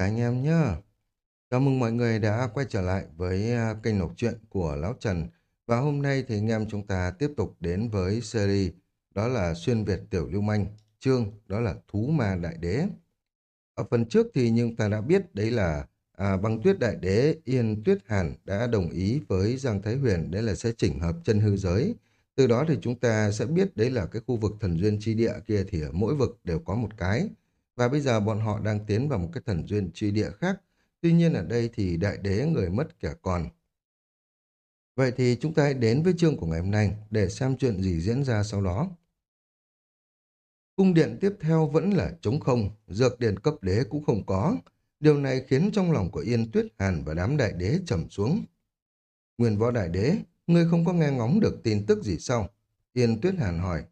Cả anh em nhé. Chào mừng mọi người đã quay trở lại với à, kênh đọc truyện của Lão Trần. Và hôm nay thì anh em chúng ta tiếp tục đến với series đó là Xuyên Việt Tiểu Lưu Manh, chương đó là Thú Ma Đại Đế. Ở phần trước thì nhưng ta đã biết đấy là à, băng tuyết đại đế Yên Tuyết Hàn đã đồng ý với Giang Thái Huyền đấy là sẽ chỉnh hợp chân hư giới. Từ đó thì chúng ta sẽ biết đấy là cái khu vực thần duyên chi địa kia thì ở mỗi vực đều có một cái. Và bây giờ bọn họ đang tiến vào một cái thần duyên truy địa khác. Tuy nhiên ở đây thì đại đế người mất kẻ còn. Vậy thì chúng ta hãy đến với chương của ngày hôm nay để xem chuyện gì diễn ra sau đó. Cung điện tiếp theo vẫn là trống không, dược điện cấp đế cũng không có. Điều này khiến trong lòng của Yên Tuyết Hàn và đám đại đế trầm xuống. Nguyên võ đại đế, ngươi không có nghe ngóng được tin tức gì sao? Yên Tuyết Hàn hỏi.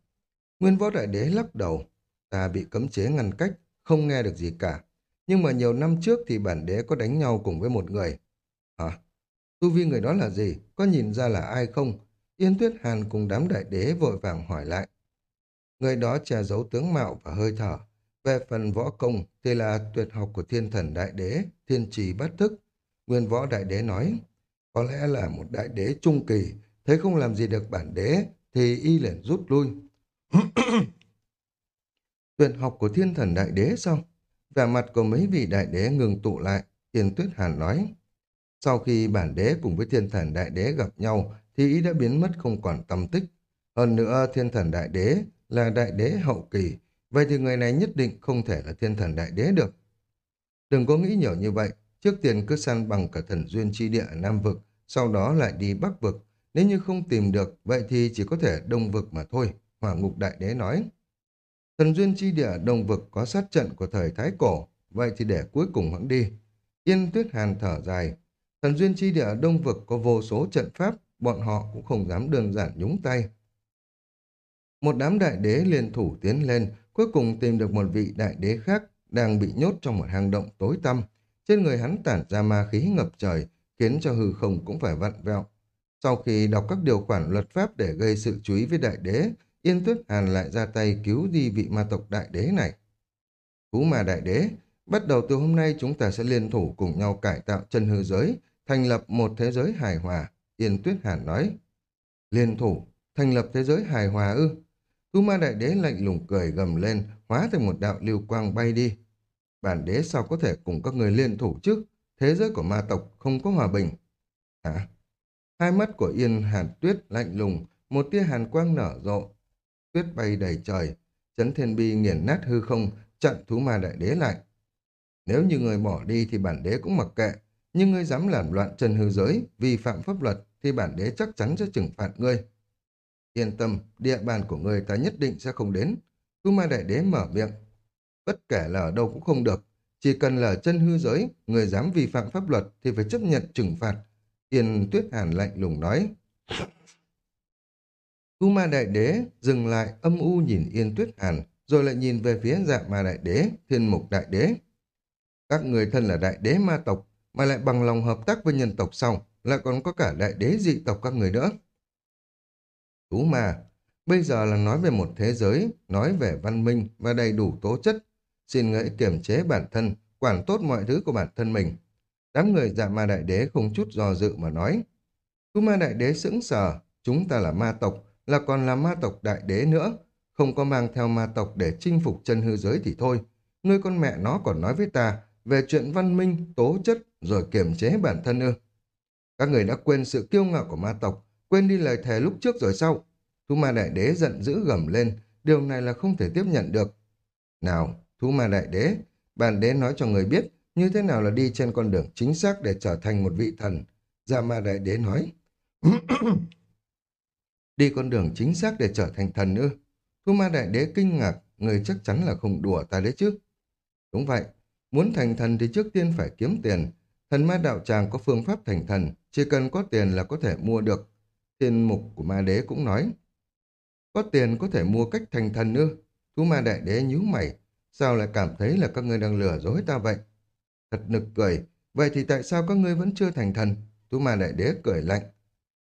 Nguyên võ đại đế lắc đầu. Ta bị cấm chế ngăn cách, không nghe được gì cả. Nhưng mà nhiều năm trước thì bản đế có đánh nhau cùng với một người. Hả? Tu vi người đó là gì? Có nhìn ra là ai không? Yên Tuyết Hàn cùng đám đại đế vội vàng hỏi lại. Người đó che giấu tướng mạo và hơi thở. Về phần võ công thì là tuyệt học của thiên thần đại đế, thiên trì bát thức. Nguyên võ đại đế nói, có lẽ là một đại đế trung kỳ, thấy không làm gì được bản đế, thì y liền rút lui. Tuyệt học của thiên thần đại đế sao? Vẻ mặt của mấy vị đại đế ngừng tụ lại, tiền Tuyết Hàn nói. Sau khi bản đế cùng với thiên thần đại đế gặp nhau, thì ý đã biến mất không còn tâm tích. Hơn nữa, thiên thần đại đế là đại đế hậu kỳ, vậy thì người này nhất định không thể là thiên thần đại đế được. Đừng có nghĩ nhiều như vậy, trước tiên cứ săn bằng cả thần duyên chi địa ở Nam Vực, sau đó lại đi Bắc Vực. Nếu như không tìm được, vậy thì chỉ có thể Đông Vực mà thôi, Hỏa Ngục Đại Đế nói. Thần duyên chi địa Đông Vực có sát trận của thời Thái Cổ, vậy thì để cuối cùng hãng đi. Yên Tuyết Hàn thở dài. Thần duyên chi địa Đông Vực có vô số trận pháp, bọn họ cũng không dám đơn giản nhúng tay. Một đám đại đế liên thủ tiến lên, cuối cùng tìm được một vị đại đế khác đang bị nhốt trong một hang động tối tăm. Trên người hắn tản ra ma khí ngập trời, khiến cho hư không cũng phải vặn vẹo. Sau khi đọc các điều khoản luật pháp để gây sự chú ý với đại đế, Yên Tuyết Hàn lại ra tay cứu đi vị ma tộc đại đế này. Cú ma đại đế, bắt đầu từ hôm nay chúng ta sẽ liên thủ cùng nhau cải tạo chân hư giới, thành lập một thế giới hài hòa, Yên Tuyết Hàn nói. Liên thủ, thành lập thế giới hài hòa ư? Cú ma đại đế lạnh lùng cười gầm lên, hóa thành một đạo lưu quang bay đi. Bản đế sao có thể cùng các người liên thủ chứ? Thế giới của ma tộc không có hòa bình. Hả? Hai mắt của Yên Hàn Tuyết lạnh lùng, một tia hàn quang nở rộ. Tuyết bay đầy trời, chấn thiên bi nghiền nát hư không, chặn thú ma đại đế lại. Nếu như người bỏ đi thì bản đế cũng mặc kệ, nhưng ngươi dám làm loạn chân hư giới, vi phạm pháp luật thì bản đế chắc chắn sẽ trừng phạt ngươi. Yên tâm, địa bàn của ngươi ta nhất định sẽ không đến. thú ma đại đế mở miệng. Bất kể là ở đâu cũng không được. Chỉ cần là chân hư giới, người dám vi phạm pháp luật thì phải chấp nhận trừng phạt. Yên tuyết hàn lạnh lùng nói. Tu ma đại đế dừng lại âm u nhìn yên tuyết hàn, rồi lại nhìn về phía dạ ma đại đế, thiên mục đại đế. Các người thân là đại đế ma tộc, mà lại bằng lòng hợp tác với nhân tộc sau, lại còn có cả đại đế dị tộc các người nữa. Thú ma, bây giờ là nói về một thế giới, nói về văn minh và đầy đủ tố chất. Xin ngẫy kiềm chế bản thân, quản tốt mọi thứ của bản thân mình. Đám người dạ ma đại đế không chút do dự mà nói. Thú ma đại đế sững sờ, chúng ta là ma tộc, là còn là ma tộc đại đế nữa. Không có mang theo ma tộc để chinh phục chân hư giới thì thôi. Ngươi con mẹ nó còn nói với ta về chuyện văn minh, tố chất, rồi kiềm chế bản thân ư. Các người đã quên sự kiêu ngạo của ma tộc, quên đi lời thề lúc trước rồi sau. Thú ma đại đế giận dữ gầm lên, điều này là không thể tiếp nhận được. Nào, thú ma đại đế, bản đế nói cho người biết như thế nào là đi trên con đường chính xác để trở thành một vị thần. Gia ma đại đế nói đi con đường chính xác để trở thành thần ư. Thú ma đại đế kinh ngạc, người chắc chắn là không đùa ta đấy chứ. Đúng vậy, muốn thành thần thì trước tiên phải kiếm tiền. Thần ma đạo tràng có phương pháp thành thần, chỉ cần có tiền là có thể mua được. Thiên mục của ma đế cũng nói. Có tiền có thể mua cách thành thần ư? Thú ma đại đế nhíu mày. Sao lại cảm thấy là các ngươi đang lừa dối ta vậy? Thật nực cười. Vậy thì tại sao các ngươi vẫn chưa thành thần? Thú ma đại đế cười lạnh.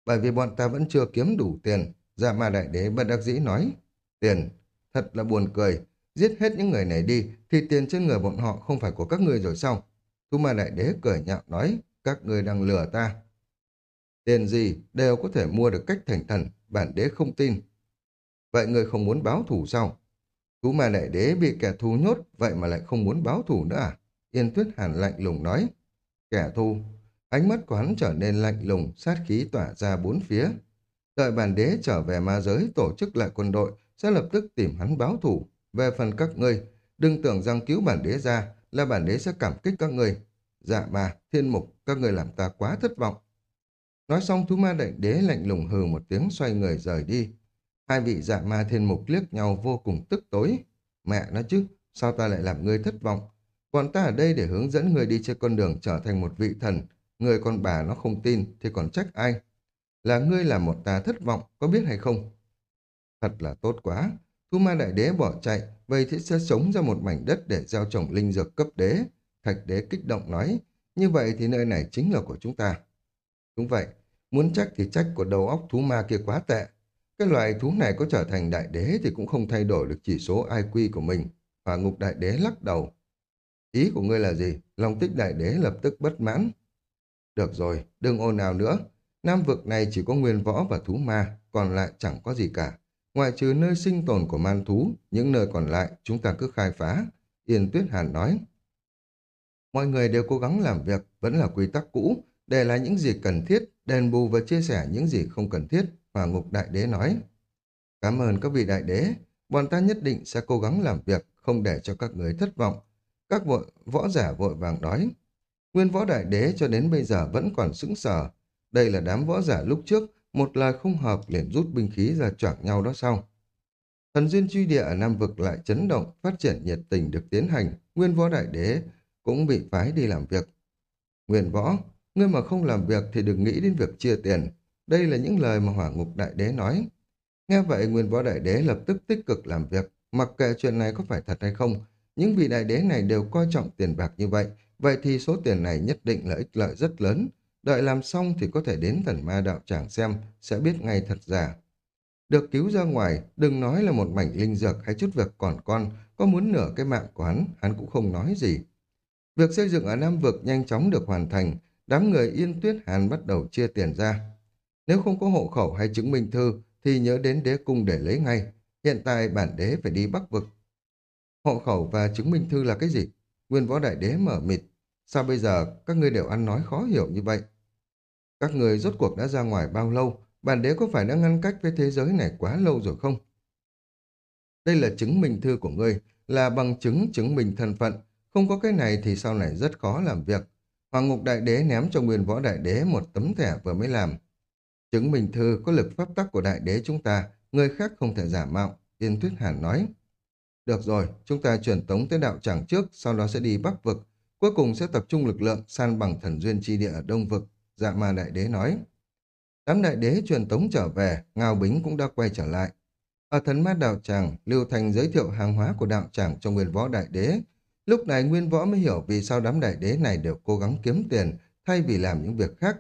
Bởi vì bọn ta vẫn chưa kiếm đủ tiền. Dạ ma đại đế bất đắc dĩ nói. Tiền. Thật là buồn cười. Giết hết những người này đi thì tiền trên người bọn họ không phải của các ngươi rồi sao? Thu ma đại đế cười nhạo nói, các người đang lừa ta. Tiền gì đều có thể mua được cách thành thần, bản đế không tin. Vậy người không muốn báo thủ sao? Thú ma đại đế bị kẻ thù nhốt, vậy mà lại không muốn báo thủ nữa à? Yên tuyết hàn lạnh lùng nói. Kẻ thù, ánh mắt của hắn trở nên lạnh lùng, sát khí tỏa ra bốn phía. Đợi bản đế trở về ma giới tổ chức lại quân đội, sẽ lập tức tìm hắn báo thủ. Về phần các ngươi, đừng tưởng rằng cứu bản đế ra là bản đế sẽ cảm kích các ngươi. Dạ bà, thiên mục, các ngươi làm ta quá thất vọng. Nói xong thú ma đại đế lạnh lùng hừ một tiếng xoay người rời đi. Hai vị dạ ma thiên mục liếc nhau vô cùng tức tối. Mẹ nó chứ, sao ta lại làm ngươi thất vọng? Còn ta ở đây để hướng dẫn ngươi đi trên con đường trở thành một vị thần. Người con bà nó không tin thì còn trách ai? Là ngươi làm một ta thất vọng, có biết hay không? Thật là tốt quá. Thu ma đại đế bỏ chạy, vậy thì sẽ sống ra một mảnh đất để gieo trồng linh dược cấp đế. Thạch đế kích động nói, như vậy thì nơi này chính là của chúng ta. Đúng vậy, muốn trách thì trách của đầu óc thú ma kia quá tệ. Cái loài thú này có trở thành đại đế thì cũng không thay đổi được chỉ số IQ của mình. Hỏa ngục đại đế lắc đầu. Ý của ngươi là gì? Long tích đại đế lập tức bất mãn. Được rồi, đừng ồn nào nữa. Nam vực này chỉ có nguyên võ và thú ma, còn lại chẳng có gì cả. Ngoại trừ nơi sinh tồn của man thú, những nơi còn lại chúng ta cứ khai phá. Yên Tuyết Hàn nói. Mọi người đều cố gắng làm việc, vẫn là quy tắc cũ, để lại những gì cần thiết, đền bù và chia sẻ những gì không cần thiết, Hòa Ngục Đại Đế nói. Cảm ơn các vị đại đế, bọn ta nhất định sẽ cố gắng làm việc, không để cho các người thất vọng. Các vội, võ giả vội vàng nói. Nguyên võ đại đế cho đến bây giờ vẫn còn sững sờ. Đây là đám võ giả lúc trước, một lời không hợp liền rút binh khí ra choảng nhau đó sau. Thần duyên truy địa ở Nam Vực lại chấn động, phát triển nhiệt tình được tiến hành, nguyên võ đại đế cũng bị phái đi làm việc. Nguyên võ, ngươi mà không làm việc thì đừng nghĩ đến việc chia tiền. Đây là những lời mà hỏa ngục đại đế nói. Nghe vậy nguyên võ đại đế lập tức tích cực làm việc, mặc kệ chuyện này có phải thật hay không. Những vị đại đế này đều coi trọng tiền bạc như vậy, vậy thì số tiền này nhất định là ích lợi rất lớn. Đợi làm xong thì có thể đến thần ma đạo tràng xem, sẽ biết ngay thật giả. Được cứu ra ngoài, đừng nói là một mảnh linh dược hay chút việc còn con, có muốn nửa cái mạng của hắn, hắn cũng không nói gì. Việc xây dựng ở Nam Vực nhanh chóng được hoàn thành, đám người yên tuyết hàn bắt đầu chia tiền ra. Nếu không có hộ khẩu hay chứng minh thư, thì nhớ đến đế cung để lấy ngay. Hiện tại bản đế phải đi Bắc Vực. Hộ khẩu và chứng minh thư là cái gì? Nguyên võ đại đế mở mịt. Sao bây giờ các ngươi đều ăn nói khó hiểu như vậy? Các người rốt cuộc đã ra ngoài bao lâu? Bản đế có phải đã ngăn cách với thế giới này quá lâu rồi không? Đây là chứng minh thư của ngươi, là bằng chứng chứng minh thân phận. Không có cái này thì sau này rất khó làm việc. Hoàng Ngục Đại Đế ném cho Nguyên Võ Đại Đế một tấm thẻ vừa mới làm. Chứng minh thư có lực pháp tắc của Đại Đế chúng ta, người khác không thể giả mạo, Yên Tuyết Hàn nói. Được rồi, chúng ta chuyển tống tới đạo tràng trước, sau đó sẽ đi Bắc Vực. Cuối cùng sẽ tập trung lực lượng san bằng thần duyên chi địa ở Đông Vực, dạ ma Đại Đế nói. Đám Đại Đế truyền tống trở về, Ngao Bính cũng đã quay trở lại. Ở thần ma đạo tràng, Lưu Thành giới thiệu hàng hóa của đạo tràng cho Nguyên Võ Đại Đế, Lúc này Nguyên Võ mới hiểu vì sao đám đại đế này đều cố gắng kiếm tiền thay vì làm những việc khác.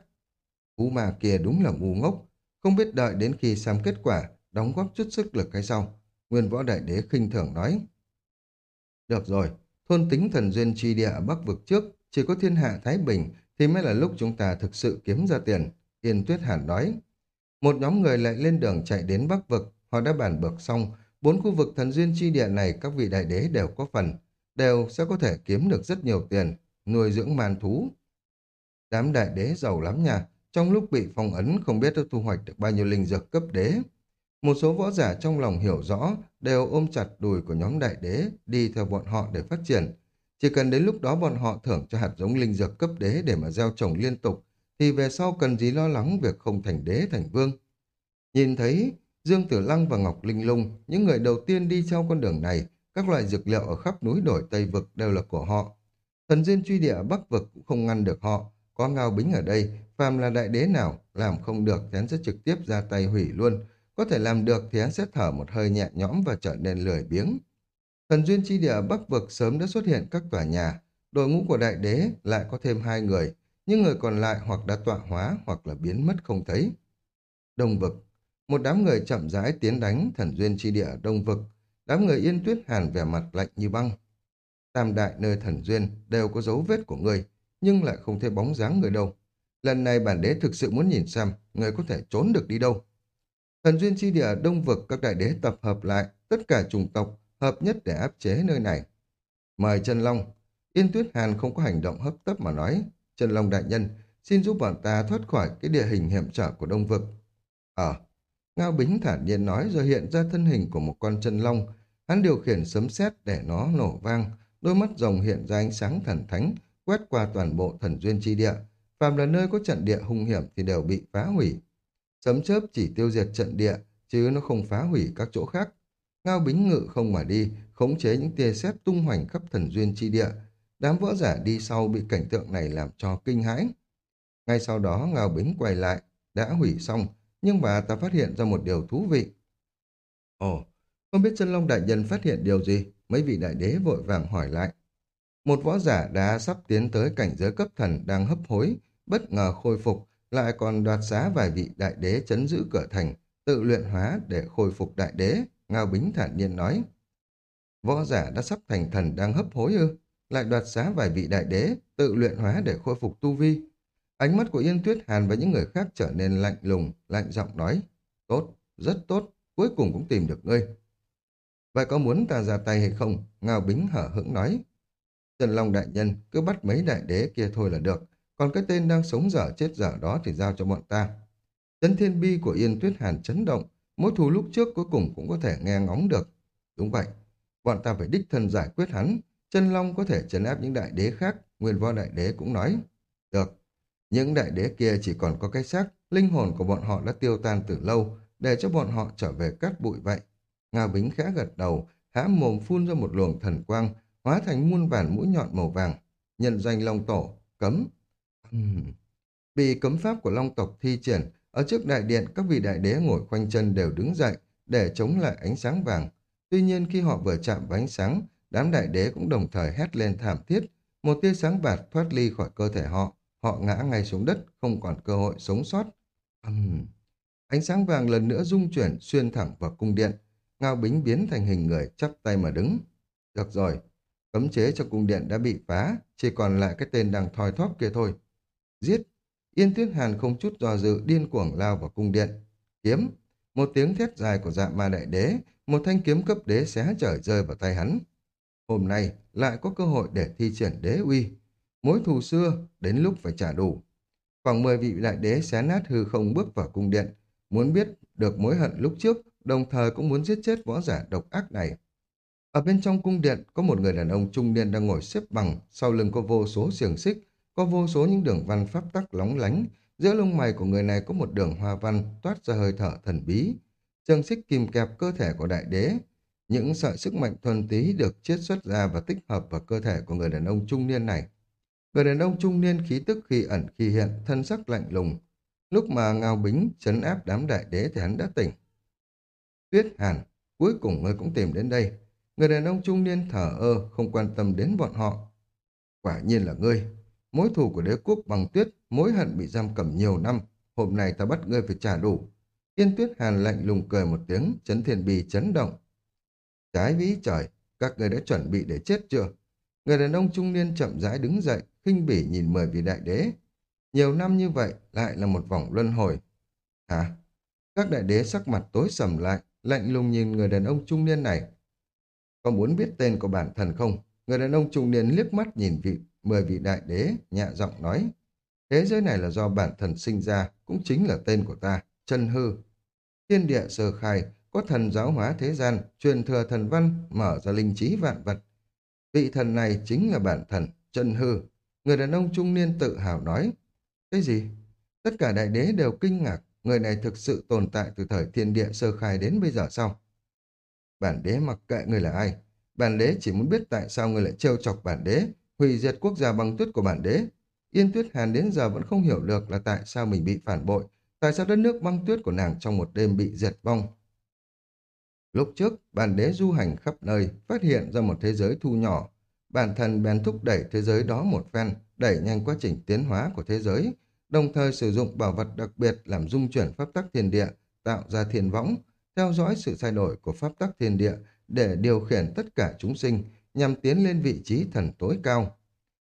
Cú mà kia đúng là ngu ngốc, không biết đợi đến khi xem kết quả, đóng góp chút sức lực hay sao. Nguyên Võ Đại Đế khinh thường nói. Được rồi, thôn tính thần duyên chi địa ở Bắc vực trước, chỉ có thiên hạ Thái Bình thì mới là lúc chúng ta thực sự kiếm ra tiền. Yên Tuyết Hàn nói. Một nhóm người lại lên đường chạy đến Bắc vực, họ đã bàn bược xong, bốn khu vực thần duyên chi địa này các vị đại đế đều có phần đều sẽ có thể kiếm được rất nhiều tiền, nuôi dưỡng man thú. Đám đại đế giàu lắm nha, trong lúc bị phong ấn không biết đã thu hoạch được bao nhiêu linh dược cấp đế. Một số võ giả trong lòng hiểu rõ đều ôm chặt đùi của nhóm đại đế đi theo bọn họ để phát triển. Chỉ cần đến lúc đó bọn họ thưởng cho hạt giống linh dược cấp đế để mà gieo trồng liên tục, thì về sau cần gì lo lắng việc không thành đế thành vương. Nhìn thấy Dương Tử Lăng và Ngọc Linh Lung, những người đầu tiên đi theo con đường này, các loại dược liệu ở khắp núi đổi Tây Vực đều là của họ. Thần duyên truy địa Bắc Vực cũng không ngăn được họ. Có ngao bính ở đây, phàm là đại đế nào, làm không được thì hắn sẽ trực tiếp ra tay hủy luôn. Có thể làm được thì hắn sẽ thở một hơi nhẹ nhõm và trở nên lười biếng. Thần duyên chi địa Bắc Vực sớm đã xuất hiện các tòa nhà. Đội ngũ của đại đế lại có thêm hai người, nhưng người còn lại hoặc đã tọa hóa hoặc là biến mất không thấy. Đông Vực Một đám người chậm rãi tiến đánh thần duyên chi địa Đông Vực Đám người yên tuyết hàn vẻ mặt lạnh như băng. Tam đại nơi thần duyên đều có dấu vết của người nhưng lại không thấy bóng dáng người đâu. Lần này bản đế thực sự muốn nhìn xem người có thể trốn được đi đâu. Thần duyên chi địa đông vực các đại đế tập hợp lại, tất cả chủng tộc hợp nhất để áp chế nơi này. Mời Trần Long. Yên Tuyết Hàn không có hành động hấp tấp mà nói. Trần Long đại nhân, xin giúp bọn ta thoát khỏi cái địa hình hiểm trở của đông vực. Ờ, Ngao Bính thản nhiên nói rồi hiện ra thân hình của một con chân long. Hắn điều khiển sấm sét để nó nổ vang, đôi mắt rồng hiện ra ánh sáng thần thánh, quét qua toàn bộ thần duyên chi địa. Phàm là nơi có trận địa hung hiểm thì đều bị phá hủy. Sấm chớp chỉ tiêu diệt trận địa, chứ nó không phá hủy các chỗ khác. Ngao Bính ngự không mà đi, khống chế những tia sét tung hoành khắp thần duyên chi địa. Đám võ giả đi sau bị cảnh tượng này làm cho kinh hãi. Ngay sau đó Ngao Bính quay lại, đã hủy xong, nhưng mà ta phát hiện ra một điều thú vị. Ồ, không biết chân long đại nhân phát hiện điều gì? Mấy vị đại đế vội vàng hỏi lại. Một võ giả đã sắp tiến tới cảnh giới cấp thần đang hấp hối, bất ngờ khôi phục, lại còn đoạt giá vài vị đại đế chấn giữ cửa thành, tự luyện hóa để khôi phục đại đế, Ngao Bính thản nhiên nói. Võ giả đã sắp thành thần đang hấp hối ư, lại đoạt giá vài vị đại đế, tự luyện hóa để khôi phục tu vi. Ánh mắt của Yên Tuyết Hàn và những người khác trở nên lạnh lùng, lạnh giọng nói. Tốt, rất tốt, cuối cùng cũng tìm được ngươi. Vậy có muốn ta ra tay hay không? Ngao Bính hở hững nói. Trần Long đại nhân cứ bắt mấy đại đế kia thôi là được, còn cái tên đang sống dở chết dở đó thì giao cho bọn ta. Chấn thiên bi của Yên Tuyết Hàn chấn động, mối thù lúc trước cuối cùng cũng có thể nghe ngóng được. Đúng vậy, bọn ta phải đích thân giải quyết hắn. Chân Long có thể chấn áp những đại đế khác, nguyên võ đại đế cũng nói. Được, những đại đế kia chỉ còn có cái xác, linh hồn của bọn họ đã tiêu tan từ lâu, để cho bọn họ trở về cát bụi vậy. nga Bính khẽ gật đầu, há mồm phun ra một luồng thần quang, hóa thành muôn vàn mũi nhọn màu vàng. Nhận danh Long Tổ, cấm. Uhm. Bị cấm pháp của Long tộc thi triển, ở trước đại điện các vị đại đế ngồi khoanh chân đều đứng dậy để chống lại ánh sáng vàng. Tuy nhiên khi họ vừa chạm vào ánh sáng, đám đại đế cũng đồng thời hét lên thảm thiết, một tia sáng bạt thoát ly khỏi cơ thể họ, họ ngã ngay xuống đất, không còn cơ hội sống sót. Uhm. Ánh sáng vàng lần nữa rung chuyển xuyên thẳng vào cung điện, Ngao Bính biến thành hình người chắp tay mà đứng. Được rồi, cấm chế cho cung điện đã bị phá, chỉ còn lại cái tên đang thoi thóp kia thôi. Giết! Yên Tuyết Hàn không chút do dự điên cuồng lao vào cung điện. Kiếm! Một tiếng thét dài của dạ ma đại đế, một thanh kiếm cấp đế xé trời rơi vào tay hắn. Hôm nay lại có cơ hội để thi triển đế uy. Mối thù xưa, đến lúc phải trả đủ. Khoảng 10 vị đại đế xé nát hư không bước vào cung điện, muốn biết được mối hận lúc trước, đồng thời cũng muốn giết chết võ giả độc ác này. Ở bên trong cung điện có một người đàn ông trung niên đang ngồi xếp bằng, sau lưng có vô số xiềng xích, có vô số những đường văn pháp tắc lóng lánh, giữa lông mày của người này có một đường hoa văn toát ra hơi thở thần bí. Xiềng xích kìm kẹp cơ thể của đại đế, những sợi sức mạnh thuần tí được chiết xuất ra và tích hợp vào cơ thể của người đàn ông trung niên này. Người đàn ông trung niên khí tức khi ẩn khi hiện, thân sắc lạnh lùng. Lúc mà Ngao Bính chấn áp đám đại đế thì hắn đã tỉnh. Tuyết Hàn, cuối cùng ngươi cũng tìm đến đây. Người đàn ông trung niên thở ơ, không quan tâm đến bọn họ. Quả nhiên là ngươi. Mối thù của đế quốc bằng tuyết, mối hận bị giam cầm nhiều năm. Hôm nay ta bắt ngươi phải trả đủ. Yên Tuyết Hàn lạnh lùng cười một tiếng, chấn thiên bì chấn động. Trái vĩ trời, các ngươi đã chuẩn bị để chết chưa? Người đàn ông trung niên chậm rãi đứng dậy, khinh bỉ nhìn mời vị đại đế. Nhiều năm như vậy lại là một vòng luân hồi. Hả? Các đại đế sắc mặt tối sầm lại, lạnh lùng nhìn người đàn ông trung niên này. Có muốn biết tên của bản thân không? Người đàn ông trung niên liếc mắt nhìn vị mười vị đại đế, nhẹ giọng nói. Thế giới này là do bản thần sinh ra, cũng chính là tên của ta, chân hư. Thiên địa sơ khai, có thần giáo hóa thế gian, truyền thừa thần văn, mở ra linh trí vạn vật. Vị thần này chính là bản thần, chân hư. Người đàn ông trung niên tự hào nói. Cái gì? Tất cả đại đế đều kinh ngạc, người này thực sự tồn tại từ thời thiên địa sơ khai đến bây giờ sao? Bản đế mặc kệ người là ai. Bản đế chỉ muốn biết tại sao người lại trêu chọc bản đế, hủy diệt quốc gia băng tuyết của bản đế. Yên Tuyết Hàn đến giờ vẫn không hiểu được là tại sao mình bị phản bội, tại sao đất nước băng tuyết của nàng trong một đêm bị diệt vong. Lúc trước, bản đế du hành khắp nơi, phát hiện ra một thế giới thu nhỏ. Bản thân bèn thúc đẩy thế giới đó một phen, đẩy nhanh quá trình tiến hóa của thế giới, đồng thời sử dụng bảo vật đặc biệt làm dung chuyển pháp tắc thiên địa, tạo ra thiên võng, theo dõi sự thay đổi của pháp tắc thiên địa để điều khiển tất cả chúng sinh nhằm tiến lên vị trí thần tối cao.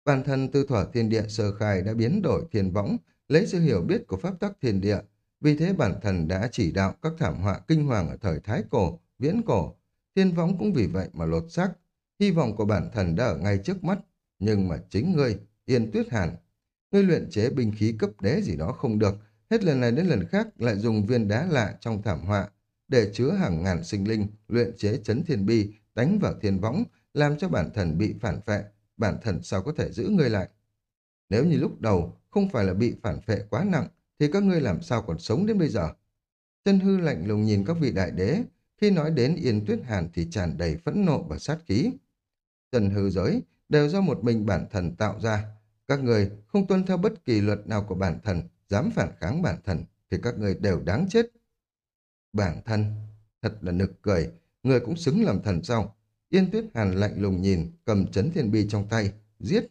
Bản thân tư thỏa thiên địa sơ khai đã biến đổi thiên võng, lấy sự hiểu biết của pháp tắc thiên địa. Vì thế bản thân đã chỉ đạo các thảm họa kinh hoàng ở thời Thái Cổ, Viễn Cổ. Thiên võng cũng vì vậy mà lột xác. Hy vọng của bản thân đã ở ngay trước mắt. Nhưng mà chính ngươi, Yên Tuyết Hàn, ngươi luyện chế binh khí cấp đế gì đó không được. Hết lần này đến lần khác lại dùng viên đá lạ trong thảm họa để chứa hàng ngàn sinh linh, luyện chế chấn thiên bi, đánh vào thiên võng, làm cho bản thân bị phản vệ, bản thân sao có thể giữ ngươi lại. Nếu như lúc đầu không phải là bị phản vệ quá nặng, thì các ngươi làm sao còn sống đến bây giờ? Chân hư lạnh lùng nhìn các vị đại đế, khi nói đến Yên Tuyết Hàn thì tràn đầy phẫn nộ và sát khí. Chân hư giới đều do một mình bản thân tạo ra. Các người không tuân theo bất kỳ luật nào của bản thân, dám phản kháng bản thân, thì các người đều đáng chết. Bản thân, thật là nực cười, người cũng xứng làm thần sao? Yên Tuyết Hàn lạnh lùng nhìn, cầm chấn thiên bi trong tay, giết.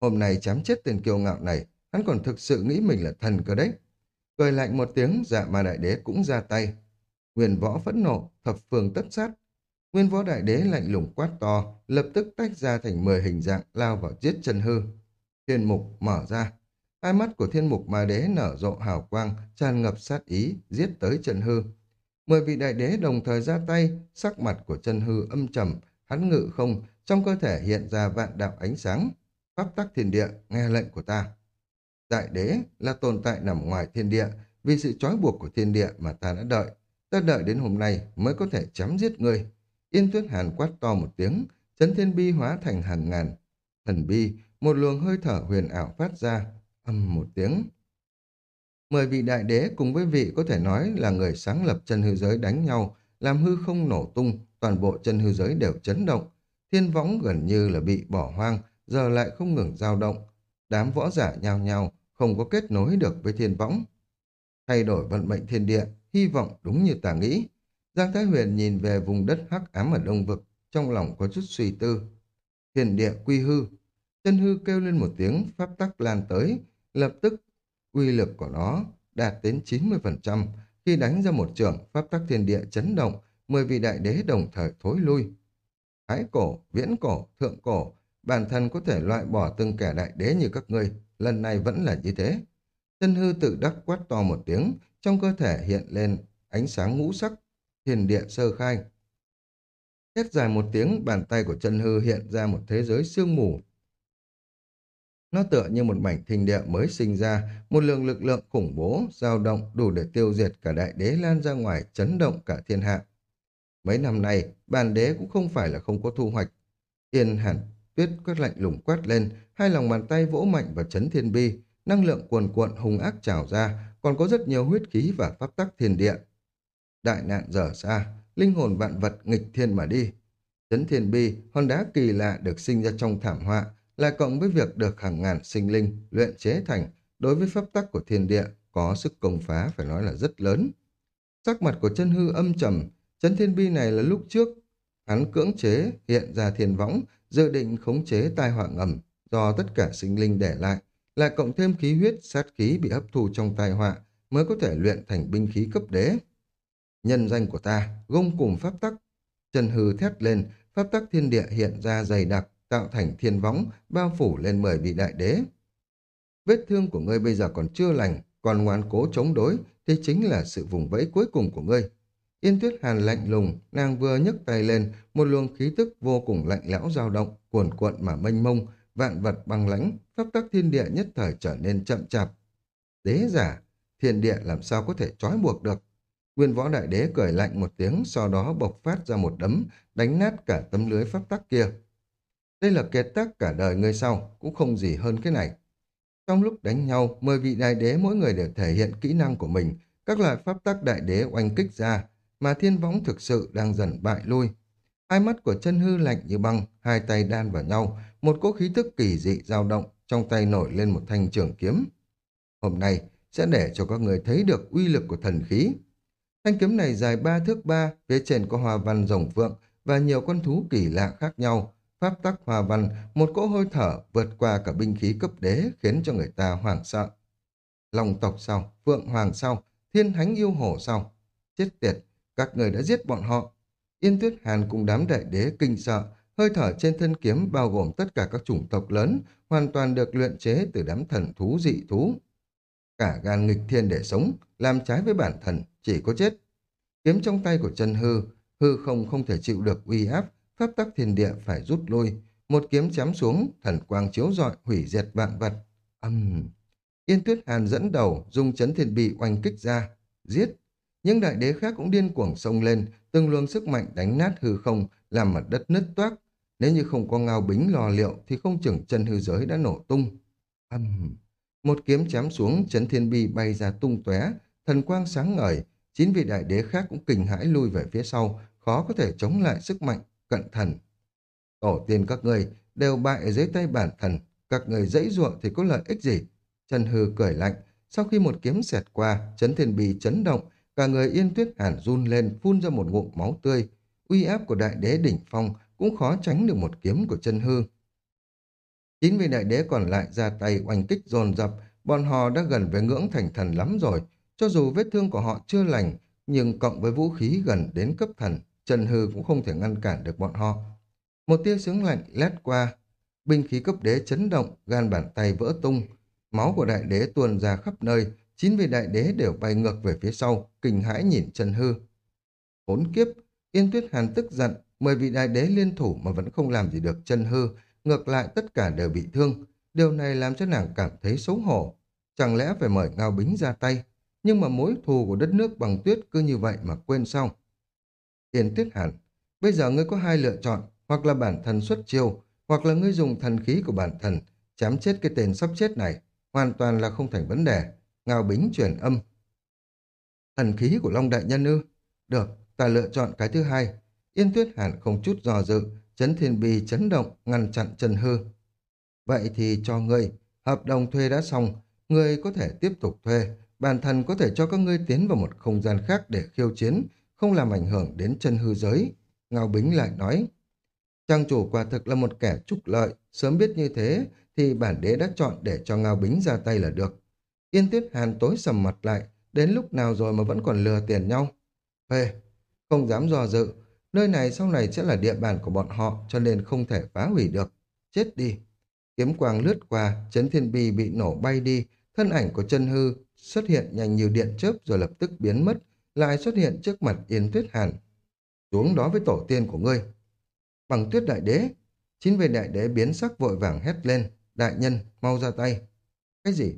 Hôm nay chám chết tên kiêu ngạo này, hắn còn thực sự nghĩ mình là thần cơ đấy. Cười lạnh một tiếng, dạ mà đại đế cũng ra tay. Nguyên võ phẫn nộ, thập phương tất sát. Nguyên võ đại đế lạnh lùng quát to, lập tức tách ra thành 10 hình dạng lao vào giết chân hư. Thiên mục mở ra. Hai mắt của thiên mục ma đế nở rộ hào quang, tràn ngập sát ý, giết tới chân hư. Mười vị đại đế đồng thời ra tay, sắc mặt của chân hư âm trầm, hắn ngự không, trong cơ thể hiện ra vạn đạo ánh sáng. Pháp tắc thiên địa, nghe lệnh của ta. Đại đế là tồn tại nằm ngoài thiên địa, vì sự trói buộc của thiên địa mà ta đã đợi. Ta đợi đến hôm nay mới có thể chấm giết người Yên tuyết hàn quát to một tiếng, chấn thiên bi hóa thành hàng ngàn. Thần bi, một luồng hơi thở huyền ảo phát ra, âm một tiếng. Mười vị đại đế cùng với vị có thể nói là người sáng lập chân hư giới đánh nhau, làm hư không nổ tung, toàn bộ chân hư giới đều chấn động. Thiên võng gần như là bị bỏ hoang, giờ lại không ngừng dao động. Đám võ giả nhao nhao, không có kết nối được với thiên võng. Thay đổi vận mệnh thiên địa, hy vọng đúng như ta nghĩ. Giang Thái Huyền nhìn về vùng đất hắc ám ở đông vực, trong lòng có chút suy tư. Thiên địa quy hư, chân hư kêu lên một tiếng, pháp tắc lan tới, lập tức uy lực của nó đạt đến 90%, khi đánh ra một trường pháp tắc thiên địa chấn động, 10 vị đại đế đồng thời thối lui. Thái cổ, viễn cổ, thượng cổ, bản thân có thể loại bỏ từng kẻ đại đế như các ngươi, lần này vẫn là như thế. Chân hư tự đắc quát to một tiếng, trong cơ thể hiện lên ánh sáng ngũ sắc, thiên địa sơ khai. Hét dài một tiếng, bàn tay của chân hư hiện ra một thế giới sương mù. Nó tựa như một mảnh thình địa mới sinh ra, một lượng lực lượng khủng bố, dao động đủ để tiêu diệt cả đại đế lan ra ngoài, chấn động cả thiên hạ. Mấy năm nay, bàn đế cũng không phải là không có thu hoạch. Yên hẳn, tuyết quét lạnh lùng quát lên, hai lòng bàn tay vỗ mạnh vào chấn thiên bi, năng lượng cuồn cuộn hung ác trào ra, còn có rất nhiều huyết khí và pháp tắc thiên địa. Đại nạn dở xa, linh hồn vạn vật nghịch thiên mà đi. Chấn thiên bi, hòn đá kỳ lạ được sinh ra trong thảm họa, lại cộng với việc được hàng ngàn sinh linh luyện chế thành đối với pháp tắc của thiên địa có sức công phá phải nói là rất lớn. Sắc mặt của chân hư âm trầm, chân thiên bi này là lúc trước hắn cưỡng chế hiện ra thiên võng, dự định khống chế tai họa ngầm do tất cả sinh linh để lại, lại cộng thêm khí huyết sát khí bị hấp thu trong tai họa mới có thể luyện thành binh khí cấp đế. Nhân danh của ta, gông cùng pháp tắc. Trần hư thét lên, pháp tắc thiên địa hiện ra dày đặc, tạo thành thiên võng, bao phủ lên mười vị đại đế. Vết thương của ngươi bây giờ còn chưa lành, còn ngoan cố chống đối, thì chính là sự vùng vẫy cuối cùng của ngươi. Yên tuyết hàn lạnh lùng, nàng vừa nhấc tay lên, một luồng khí tức vô cùng lạnh lẽo dao động, cuồn cuộn mà mênh mông, vạn vật băng lãnh, pháp tắc thiên địa nhất thời trở nên chậm chạp. Đế giả, thiên địa làm sao có thể trói buộc được. Nguyên võ đại đế cười lạnh một tiếng, sau đó bộc phát ra một đấm, đánh nát cả tấm lưới pháp tắc kia. Đây là kiệt tác cả đời người sau, cũng không gì hơn cái này. Trong lúc đánh nhau, mười vị đại đế mỗi người đều thể hiện kỹ năng của mình, các loại pháp tắc đại đế oanh kích ra, mà thiên võng thực sự đang dần bại lui. Hai mắt của chân hư lạnh như băng, hai tay đan vào nhau, một cỗ khí thức kỳ dị dao động, trong tay nổi lên một thanh trường kiếm. Hôm nay sẽ để cho các người thấy được uy lực của thần khí. Thanh kiếm này dài ba thước ba, phía trên có hoa văn rồng phượng và nhiều con thú kỳ lạ khác nhau, pháp tắc hòa văn, một cỗ hơi thở vượt qua cả binh khí cấp đế khiến cho người ta hoảng sợ. Long tộc sau, phượng hoàng sau, thiên thánh yêu hổ sau. Chết tiệt, các người đã giết bọn họ. Yên tuyết hàn cùng đám đại đế kinh sợ, Hơi thở trên thân kiếm bao gồm tất cả các chủng tộc lớn, hoàn toàn được luyện chế từ đám thần thú dị thú. Cả gan nghịch thiên để sống, làm trái với bản thần, chỉ có chết. Kiếm trong tay của chân hư, hư không không thể chịu được uy áp, pháp tắc thiên địa phải rút lui. Một kiếm chém xuống, thần quang chiếu rọi hủy diệt vạn vật. Âm... Yên Tuyết Hàn dẫn đầu, dùng chấn thiên bị oanh kích ra, giết. Những đại đế khác cũng điên cuồng xông lên, từng luồng sức mạnh đánh nát hư không, làm mặt đất nứt toác. Nếu như không có ngao bính lò liệu thì không chừng chân hư giới đã nổ tung. Âm... Một kiếm chém xuống, chấn thiên bi bay ra tung tóe, thần quang sáng ngời, chín vị đại đế khác cũng kinh hãi lui về phía sau, khó có thể chống lại sức mạnh cận thần. Tổ tiên các người đều bại ở dưới tay bản thần, các người dãy ruộng thì có lợi ích gì? Trần Hư cười lạnh, sau khi một kiếm xẹt qua, chấn thiên bì chấn động, cả người yên tuyết hàn run lên, phun ra một ngụm máu tươi. Uy áp của đại đế đỉnh phong cũng khó tránh được một kiếm của chân hư. Chín vị đại đế còn lại ra tay oanh kích dồn dập, bọn họ đã gần với ngưỡng thành thần lắm rồi. Cho dù vết thương của họ chưa lành, nhưng cộng với vũ khí gần đến cấp thần, Trần Hư cũng không thể ngăn cản được bọn họ. Một tia sướng lạnh lét qua, binh khí cấp đế chấn động, gan bàn tay vỡ tung, máu của đại đế tuôn ra khắp nơi, chín vị đại đế đều bay ngược về phía sau, kinh hãi nhìn Trần Hư. Hốn kiếp, Yên Tuyết Hàn tức giận, mười vị đại đế liên thủ mà vẫn không làm gì được Trần Hư, ngược lại tất cả đều bị thương. Điều này làm cho nàng cảm thấy xấu hổ. Chẳng lẽ phải mời Ngao Bính ra tay, nhưng mà mối thù của đất nước bằng tuyết cứ như vậy mà quên xong. Yên Tuyết Hàn, bây giờ ngươi có hai lựa chọn, hoặc là bản thân xuất chiêu, hoặc là ngươi dùng thần khí của bản thân, chém chết cái tên sắp chết này, hoàn toàn là không thành vấn đề. Ngao Bính truyền âm. Thần khí của Long Đại Nhân ư? Được, ta lựa chọn cái thứ hai. Yên Tuyết Hàn không chút dò dự, chấn thiên bì chấn động, ngăn chặn Trần Hư. Vậy thì cho ngươi, hợp đồng thuê đã xong, ngươi có thể tiếp tục thuê, bản thân có thể cho các ngươi tiến vào một không gian khác để khiêu chiến, không làm ảnh hưởng đến chân hư giới. Ngao Bính lại nói, trang chủ quả thực là một kẻ trục lợi, sớm biết như thế thì bản đế đã chọn để cho Ngao Bính ra tay là được. Yên Tuyết Hàn tối sầm mặt lại, đến lúc nào rồi mà vẫn còn lừa tiền nhau. Hề, không dám dò dự, nơi này sau này sẽ là địa bàn của bọn họ cho nên không thể phá hủy được. Chết đi. Kiếm quang lướt qua, chấn thiên bì bị nổ bay đi, thân ảnh của chân hư xuất hiện nhanh như điện chớp rồi lập tức biến mất, lại xuất hiện trước mặt Yên Tuyết Hàn. Xuống đó với tổ tiên của ngươi. Bằng tuyết đại đế, chín vị đại đế biến sắc vội vàng hét lên, đại nhân, mau ra tay. Cái gì?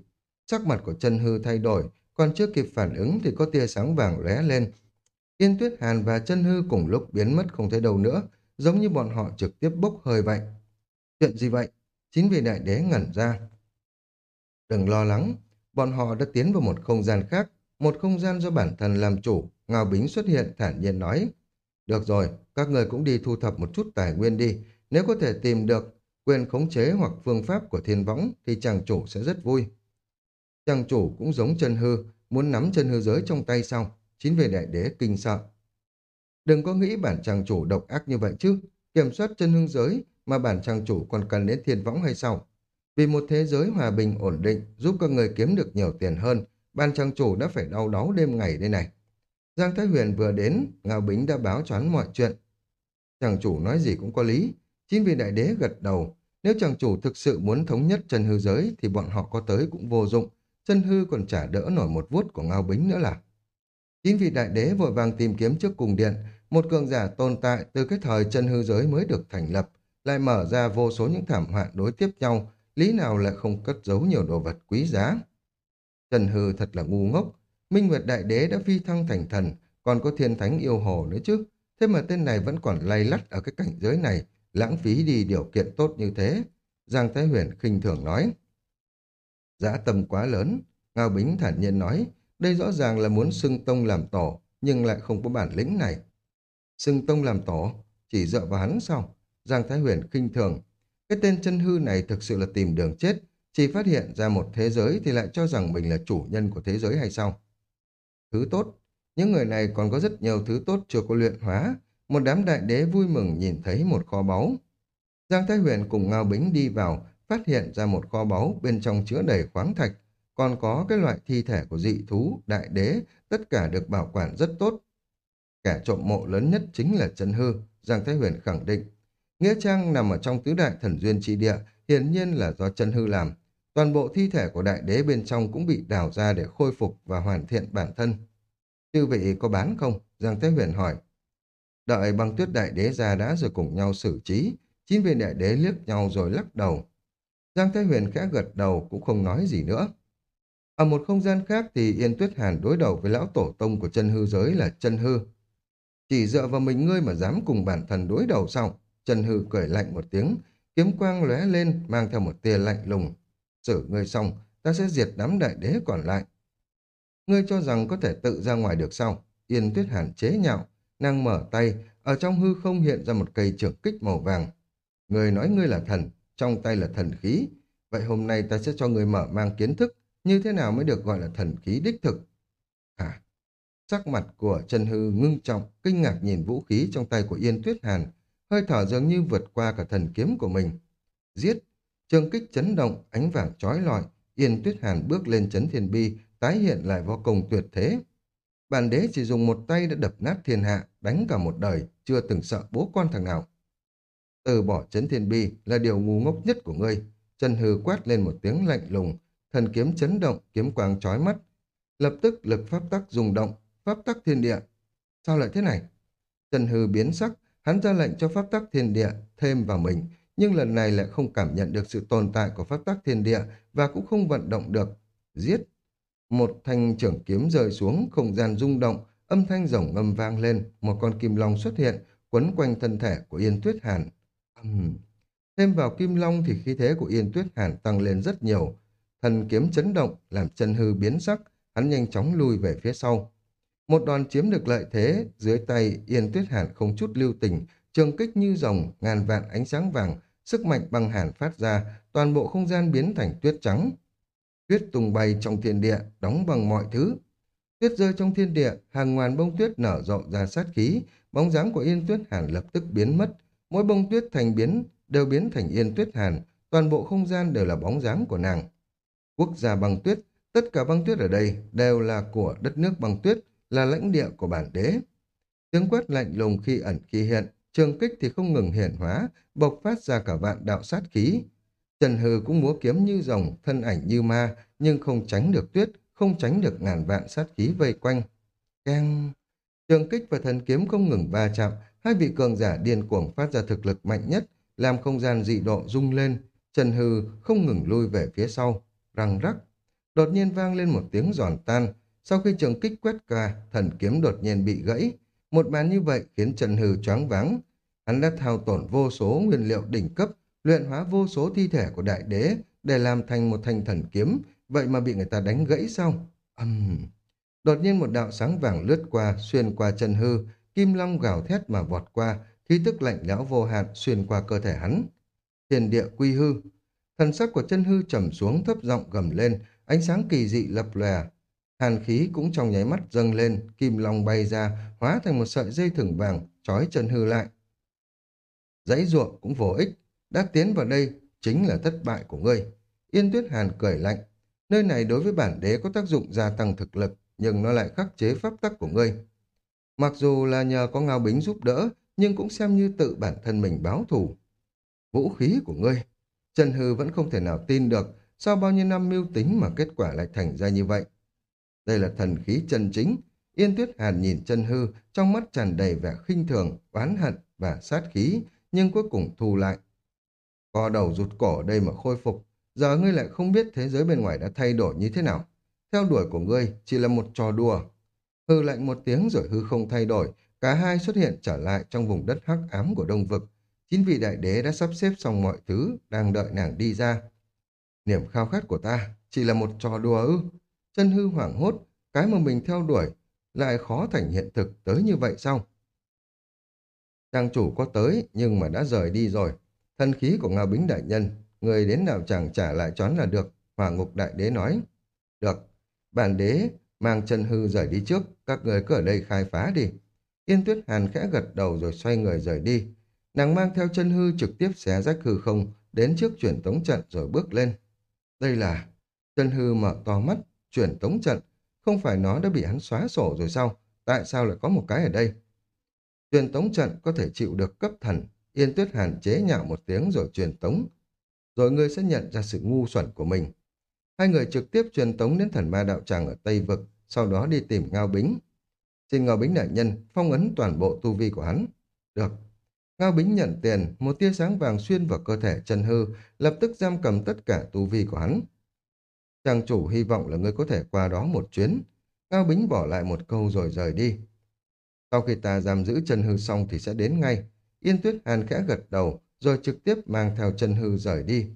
Sắc mặt của chân hư thay đổi, còn chưa kịp phản ứng thì có tia sáng vàng lóe lên. Yên Tuyết Hàn và chân hư cùng lúc biến mất không thấy đâu nữa, giống như bọn họ trực tiếp bốc hơi vậy. Chuyện gì vậy? Chính vị đại đế ngẩn ra. Đừng lo lắng, bọn họ đã tiến vào một không gian khác, một không gian do bản thân làm chủ, Ngao Bính xuất hiện thản nhiên nói. Được rồi, các người cũng đi thu thập một chút tài nguyên đi, nếu có thể tìm được quyền khống chế hoặc phương pháp của thiên võng thì chàng chủ sẽ rất vui. Chàng chủ cũng giống chân hư, muốn nắm chân hư giới trong tay sau, chính về đại đế kinh sợ. Đừng có nghĩ bản chàng chủ độc ác như vậy chứ, kiểm soát chân hương giới mà bản chàng chủ còn cần đến thiên võng hay sao? Vì một thế giới hòa bình ổn định giúp các người kiếm được nhiều tiền hơn, ban chàng chủ đã phải đau đáu đêm ngày đây này. Giang Thái Huyền vừa đến, Ngao Bính đã báo choán mọi chuyện. Chàng chủ nói gì cũng có lý, chính vì đại đế gật đầu. Nếu chàng chủ thực sự muốn thống nhất chân hư giới thì bọn họ có tới cũng vô dụng, chân hư còn trả đỡ nổi một vuốt của Ngao Bính nữa là. chính vì đại đế vội vàng tìm kiếm trước cùng điện, một cường giả tồn tại từ cái thời chân hư giới mới được thành lập, lại mở ra vô số những thảm họa đối tiếp nhau, lý nào lại không cất giấu nhiều đồ vật quý giá. Trần Hư thật là ngu ngốc, Minh Nguyệt Đại Đế đã phi thăng thành thần, còn có thiên thánh yêu hồ nữa chứ. Thế mà tên này vẫn còn lay lắt ở cái cảnh giới này, lãng phí đi điều kiện tốt như thế. Giang Thái Huyền khinh thường nói. Giá tâm quá lớn, Ngao Bính thản nhiên nói, đây rõ ràng là muốn xưng tông làm tổ, nhưng lại không có bản lĩnh này. Xưng tông làm tổ, chỉ dựa vào hắn sao? Giang Thái Huyền khinh thường. Cái tên chân hư này thực sự là tìm đường chết, chỉ phát hiện ra một thế giới thì lại cho rằng mình là chủ nhân của thế giới hay sao? Thứ tốt, những người này còn có rất nhiều thứ tốt chưa có luyện hóa. Một đám đại đế vui mừng nhìn thấy một kho báu. Giang Thái Huyền cùng Ngao Bính đi vào, phát hiện ra một kho báu bên trong chứa đầy khoáng thạch, còn có cái loại thi thể của dị thú, đại đế, tất cả được bảo quản rất tốt. Kẻ trộm mộ lớn nhất chính là chân hư, Giang Thái Huyền khẳng định. Nghĩa trang nằm ở trong tứ đại thần duyên tri địa, hiển nhiên là do chân hư làm. Toàn bộ thi thể của đại đế bên trong cũng bị đào ra để khôi phục và hoàn thiện bản thân. Chư vị có bán không? Giang Thế Huyền hỏi. Đợi băng tuyết đại đế ra đã rồi cùng nhau xử trí. Chín vị đại đế liếc nhau rồi lắc đầu. Giang Thế Huyền khẽ gật đầu cũng không nói gì nữa. Ở một không gian khác thì Yên Tuyết Hàn đối đầu với lão tổ tông của chân hư giới là chân hư. Chỉ dựa vào mình ngươi mà dám cùng bản thân đối đầu sao? Chân hư cười lạnh một tiếng, kiếm quang lóe lên mang theo một tia lạnh lùng. Xử ngươi xong, ta sẽ diệt đám đại đế còn lại. Ngươi cho rằng có thể tự ra ngoài được sao? Yên Tuyết Hàn chế nhạo, nàng mở tay, ở trong hư không hiện ra một cây trưởng kích màu vàng. Người nói ngươi là thần, trong tay là thần khí. Vậy hôm nay ta sẽ cho người mở mang kiến thức như thế nào mới được gọi là thần khí đích thực. À, sắc mặt của Trần Hư ngưng trọng, kinh ngạc nhìn vũ khí trong tay của Yên Tuyết Hàn, hơi thở dường như vượt qua cả thần kiếm của mình. Giết! Trường kích chấn động, ánh vàng trói lọi, Yên Tuyết Hàn bước lên chấn thiên bi, tái hiện lại võ công tuyệt thế. Bản đế chỉ dùng một tay đã đập nát thiên hạ, đánh cả một đời, chưa từng sợ bố con thằng nào. Từ bỏ chấn thiên bi là điều ngu ngốc nhất của ngươi. Trần Hư quát lên một tiếng lạnh lùng, thần kiếm chấn động, kiếm quang chói mắt. Lập tức lực pháp tắc rung động, pháp tắc thiên địa. Sao lại thế này? Trần Hư biến sắc, hắn ra lệnh cho pháp tắc thiên địa thêm vào mình, nhưng lần này lại không cảm nhận được sự tồn tại của pháp tắc thiên địa và cũng không vận động được. Giết! Một thanh trưởng kiếm rơi xuống, không gian rung động, âm thanh rồng ngâm vang lên, một con kim long xuất hiện, quấn quanh thân thể của Yên Tuyết Hàn. Uhm. Thêm vào kim long thì khí thế của Yên Tuyết Hàn tăng lên rất nhiều. Thần kiếm chấn động, làm chân hư biến sắc, hắn nhanh chóng lui về phía sau. Một đòn chiếm được lợi thế, dưới tay Yên Tuyết Hàn không chút lưu tình, trường kích như rồng, ngàn vạn ánh sáng vàng, sức mạnh băng hàn phát ra, toàn bộ không gian biến thành tuyết trắng. Tuyết tung bay trong thiên địa, đóng bằng mọi thứ. Tuyết rơi trong thiên địa, hàng ngàn bông tuyết nở rộ ra sát khí, bóng dáng của Yên Tuyết Hàn lập tức biến mất, mỗi bông tuyết thành biến đều biến thành Yên Tuyết Hàn, toàn bộ không gian đều là bóng dáng của nàng. Quốc gia băng tuyết, tất cả băng tuyết ở đây đều là của đất nước băng tuyết, là lãnh địa của bản đế. Tiếng quét lạnh lùng khi ẩn khi hiện, trường kích thì không ngừng hiện hóa, bộc phát ra cả vạn đạo sát khí. Trần Hư cũng múa kiếm như rồng, thân ảnh như ma, nhưng không tránh được tuyết, không tránh được ngàn vạn sát khí vây quanh. Keng! Trường kích và thần kiếm không ngừng va chạm, hai vị cường giả điên cuồng phát ra thực lực mạnh nhất, làm không gian dị độ rung lên. Trần Hư không ngừng lui về phía sau, răng rắc. Đột nhiên vang lên một tiếng giòn tan, sau khi trường kích quét qua, thần kiếm đột nhiên bị gãy. Một màn như vậy khiến Trần Hư choáng váng. Hắn đã thao tổn vô số nguyên liệu đỉnh cấp, luyện hóa vô số thi thể của đại đế để làm thành một thanh thần kiếm, vậy mà bị người ta đánh gãy xong. Uhm. Đột nhiên một đạo sáng vàng lướt qua, xuyên qua Trần Hư, kim long gào thét mà vọt qua, khí tức lạnh lẽo vô hạn xuyên qua cơ thể hắn. Thiên địa quy hư, thần sắc của trần hư trầm xuống thấp giọng gầm lên, ánh sáng kỳ dị lập lòe, hàn khí cũng trong nháy mắt dâng lên, kim long bay ra, hóa thành một sợi dây thừng vàng, trói chân hư lại. Dãy ruộng cũng vô ích, đã tiến vào đây chính là thất bại của ngươi. Yên Tuyết Hàn cười lạnh, nơi này đối với bản đế có tác dụng gia tăng thực lực, nhưng nó lại khắc chế pháp tắc của ngươi. Mặc dù là nhờ có Ngao Bính giúp đỡ, nhưng cũng xem như tự bản thân mình báo thù. Vũ khí của ngươi, Trần Hư vẫn không thể nào tin được, sau bao nhiêu năm mưu tính mà kết quả lại thành ra như vậy. Đây là thần khí chân chính. Yên Tuyết Hàn nhìn chân hư, trong mắt tràn đầy vẻ khinh thường, oán hận và sát khí, nhưng cuối cùng thu lại. Co đầu rụt cổ đây mà khôi phục, giờ ngươi lại không biết thế giới bên ngoài đã thay đổi như thế nào. Theo đuổi của ngươi chỉ là một trò đùa. Hư lạnh một tiếng rồi hư không thay đổi, cả hai xuất hiện trở lại trong vùng đất hắc ám của đông vực. Chín vị đại đế đã sắp xếp xong mọi thứ, đang đợi nàng đi ra. Niềm khao khát của ta chỉ là một trò đùa ư. Chân hư hoảng hốt, cái mà mình theo đuổi lại khó thành hiện thực tới như vậy sao? Trang chủ có tới nhưng mà đã rời đi rồi. Thân khí của Ngao Bính Đại Nhân, người đến nào chẳng trả lại choán là được, Hỏa Ngục Đại Đế nói. Được, bản đế mang chân hư rời đi trước, các người cứ ở đây khai phá đi. Yên Tuyết Hàn khẽ gật đầu rồi xoay người rời đi. Nàng mang theo chân hư trực tiếp xé rách hư không, đến trước chuyển tống trận rồi bước lên. Đây là... Chân hư mở to mắt, chuyển tống trận. Không phải nó đã bị hắn xóa sổ rồi sao? Tại sao lại có một cái ở đây? Truyền tống trận có thể chịu được cấp thần, Yên Tuyết Hàn chế nhạo một tiếng rồi truyền tống. Rồi ngươi sẽ nhận ra sự ngu xuẩn của mình. Hai người trực tiếp truyền tống đến thần ma đạo tràng ở Tây Vực, sau đó đi tìm Ngao Bính. Xin Ngao Bính đại nhân phong ấn toàn bộ tu vi của hắn. Được. Ngao Bính nhận tiền, một tia sáng vàng xuyên vào cơ thể chân hư, lập tức giam cầm tất cả tu vi của hắn. Chàng chủ hy vọng là ngươi có thể qua đó một chuyến. Ngao Bính bỏ lại một câu rồi rời đi. Sau khi ta giam giữ chân hư xong thì sẽ đến ngay. Yên Tuyết Hàn khẽ gật đầu, rồi trực tiếp mang theo chân hư rời đi.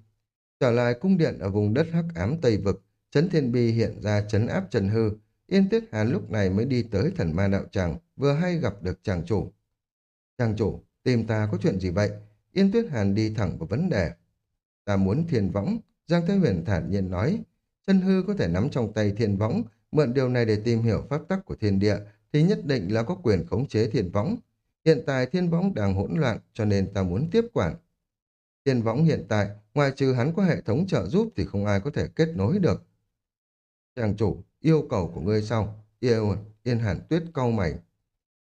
Trở lại cung điện ở vùng đất hắc ám Tây Vực, Trấn Thiên Bi hiện ra chấn áp chân hư. Yên Tuyết Hàn lúc này mới đi tới thần ma đạo tràng, vừa hay gặp được chàng chủ. Chàng chủ, tìm ta có chuyện gì vậy? Yên Tuyết Hàn đi thẳng vào vấn đề. Ta muốn thiền võng, Giang Thế Huyền thản nhiên nói. Chân hư có thể nắm trong tay thiên võng, mượn điều này để tìm hiểu pháp tắc của thiên địa, thì nhất định là có quyền khống chế thiên võng. Hiện tại thiên võng đang hỗn loạn cho nên ta muốn tiếp quản. Thiên võng hiện tại, ngoài trừ hắn có hệ thống trợ giúp thì không ai có thể kết nối được. Chàng chủ, yêu cầu của ngươi sau. Yêu, yên hàn tuyết cau mày.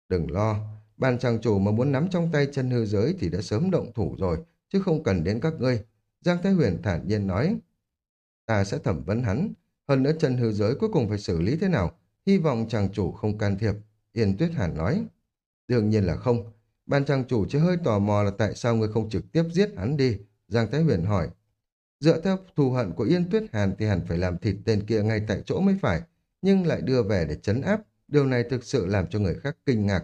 Đừng lo, ban chàng chủ mà muốn nắm trong tay chân hư giới thì đã sớm động thủ rồi, chứ không cần đến các ngươi. Giang Thái Huyền thản nhiên nói. Ta sẽ thẩm vấn hắn. Hơn nữa chân hư giới cuối cùng phải xử lý thế nào? Hy vọng chàng chủ không can thiệp. Yên Tuyết Hàn nói. Đương nhiên là không. Ban chàng chủ chỉ hơi tò mò là tại sao người không trực tiếp giết hắn đi. Giang Thái Huyền hỏi. Dựa theo thù hận của Yên Tuyết Hàn thì hẳn phải làm thịt tên kia ngay tại chỗ mới phải, nhưng lại đưa về để chấn áp. Điều này thực sự làm cho người khác kinh ngạc.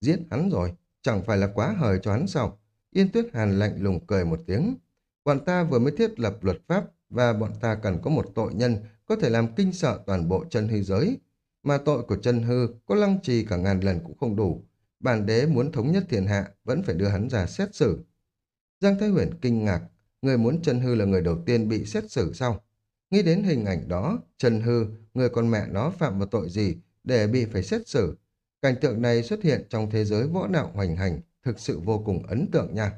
Giết hắn rồi, chẳng phải là quá hời cho hắn sao? Yên Tuyết Hàn lạnh lùng cười một tiếng. Bọn ta vừa mới thiết lập luật pháp và bọn ta cần có một tội nhân có thể làm kinh sợ toàn bộ chân hư giới. Mà tội của chân hư có lăng trì cả ngàn lần cũng không đủ. Bản đế muốn thống nhất thiên hạ vẫn phải đưa hắn ra xét xử. Giang Thái Huyền kinh ngạc, người muốn chân hư là người đầu tiên bị xét xử sau. Nghĩ đến hình ảnh đó, chân hư, người con mẹ nó phạm vào tội gì để bị phải xét xử. Cảnh tượng này xuất hiện trong thế giới võ đạo hoành hành, thực sự vô cùng ấn tượng nha.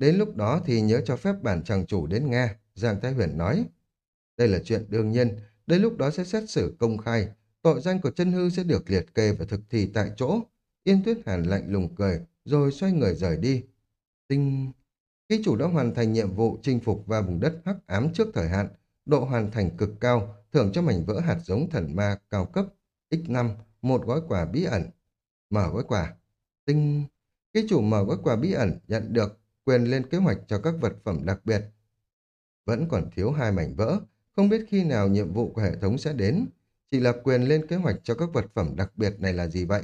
Đến lúc đó thì nhớ cho phép bản chàng chủ đến Nga, Giang Thái Huyền nói. Đây là chuyện đương nhiên, đến lúc đó sẽ xét xử công khai, tội danh của chân hư sẽ được liệt kê và thực thi tại chỗ. Yên Tuyết Hàn lạnh lùng cười, rồi xoay người rời đi. Tinh... Ký chủ đã hoàn thành nhiệm vụ chinh phục và vùng đất hắc ám trước thời hạn, độ hoàn thành cực cao, thưởng cho mảnh vỡ hạt giống thần ma cao cấp, x5, một gói quà bí ẩn. Mở gói quà. Tinh... Ký chủ mở gói quà bí ẩn nhận được quyền lên kế hoạch cho các vật phẩm đặc biệt. Vẫn còn thiếu hai mảnh vỡ, không biết khi nào nhiệm vụ của hệ thống sẽ đến. Chỉ là quyền lên kế hoạch cho các vật phẩm đặc biệt này là gì vậy?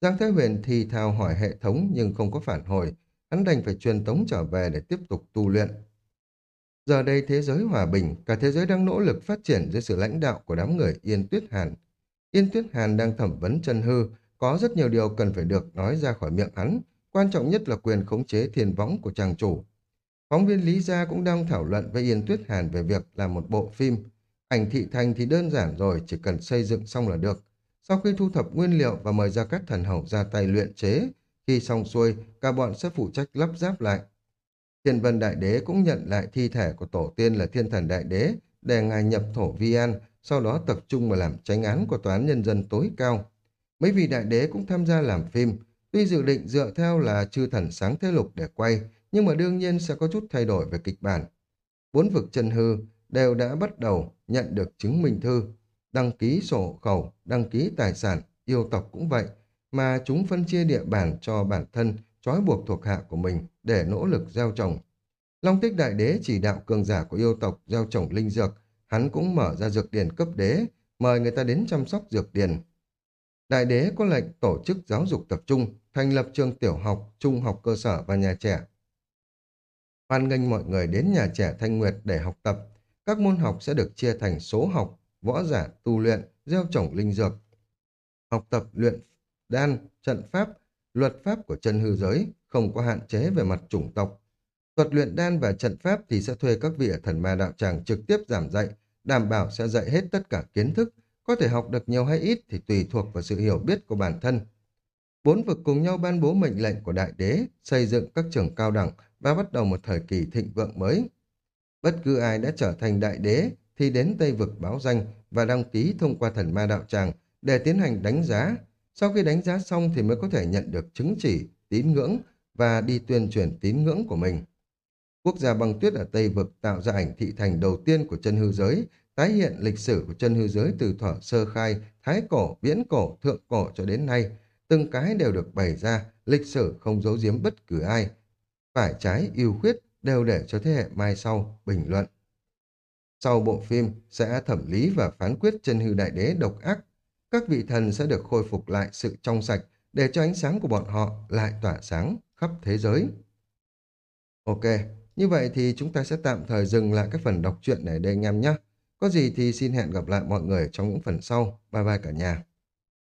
Giang Thái Huyền thì thào hỏi hệ thống nhưng không có phản hồi. Hắn đành phải truyền tống trở về để tiếp tục tu luyện. Giờ đây thế giới hòa bình, cả thế giới đang nỗ lực phát triển dưới sự lãnh đạo của đám người Yên Tuyết Hàn. Yên Tuyết Hàn đang thẩm vấn chân hư, có rất nhiều điều cần phải được nói ra khỏi miệng hắn, quan trọng nhất là quyền khống chế thiền võng của chàng chủ. Phóng viên Lý Gia cũng đang thảo luận với Yên Tuyết Hàn về việc làm một bộ phim. Ảnh thị thành thì đơn giản rồi, chỉ cần xây dựng xong là được. Sau khi thu thập nguyên liệu và mời ra các thần hậu ra tay luyện chế, khi xong xuôi, cả bọn sẽ phụ trách lắp ráp lại. Thiên Vân Đại Đế cũng nhận lại thi thể của tổ tiên là Thiên Thần Đại Đế để ngài nhập thổ vi an, sau đó tập trung vào làm tránh án của Tòa án Nhân dân tối cao. Mấy vị đại đế cũng tham gia làm phim, tuy dự định dựa theo là chư thần sáng thế lục để quay, nhưng mà đương nhiên sẽ có chút thay đổi về kịch bản. Bốn vực chân hư đều đã bắt đầu nhận được chứng minh thư, đăng ký sổ khẩu, đăng ký tài sản, yêu tộc cũng vậy, mà chúng phân chia địa bàn cho bản thân, trói buộc thuộc hạ của mình để nỗ lực gieo trồng. Long tích đại đế chỉ đạo cường giả của yêu tộc gieo trồng linh dược, hắn cũng mở ra dược điển cấp đế, mời người ta đến chăm sóc dược điển. Đại đế có lệnh tổ chức giáo dục tập trung, thành lập trường tiểu học, trung học cơ sở và nhà trẻ. Hoan nghênh mọi người đến nhà trẻ Thanh Nguyệt để học tập. Các môn học sẽ được chia thành số học, võ giả, tu luyện, gieo trồng linh dược. Học tập luyện đan, trận pháp, luật pháp của chân hư giới, không có hạn chế về mặt chủng tộc. Thuật luyện đan và trận pháp thì sẽ thuê các vị ở thần ma đạo tràng trực tiếp giảng dạy, đảm bảo sẽ dạy hết tất cả kiến thức, có thể học được nhiều hay ít thì tùy thuộc vào sự hiểu biết của bản thân. Bốn vực cùng nhau ban bố mệnh lệnh của đại đế, xây dựng các trường cao đẳng và bắt đầu một thời kỳ thịnh vượng mới. Bất cứ ai đã trở thành đại đế thì đến Tây vực báo danh và đăng ký thông qua thần ma đạo tràng để tiến hành đánh giá. Sau khi đánh giá xong thì mới có thể nhận được chứng chỉ, tín ngưỡng và đi tuyên truyền tín ngưỡng của mình. Quốc gia băng tuyết ở Tây Vực tạo ra ảnh thị thành đầu tiên của chân hư giới, tái hiện lịch sử của chân hư giới từ thuở sơ khai, thái cổ, viễn cổ, thượng cổ cho đến nay. Từng cái đều được bày ra, lịch sử không giấu giếm bất cứ ai. Phải trái, ưu khuyết đều để cho thế hệ mai sau bình luận. Sau bộ phim sẽ thẩm lý và phán quyết chân hư đại đế độc ác. Các vị thần sẽ được khôi phục lại sự trong sạch để cho ánh sáng của bọn họ lại tỏa sáng khắp thế giới. Ok, như vậy thì chúng ta sẽ tạm thời dừng lại các phần đọc truyện này đây anh em nhé. Có gì thì xin hẹn gặp lại mọi người trong những phần sau. Bye bye cả nhà.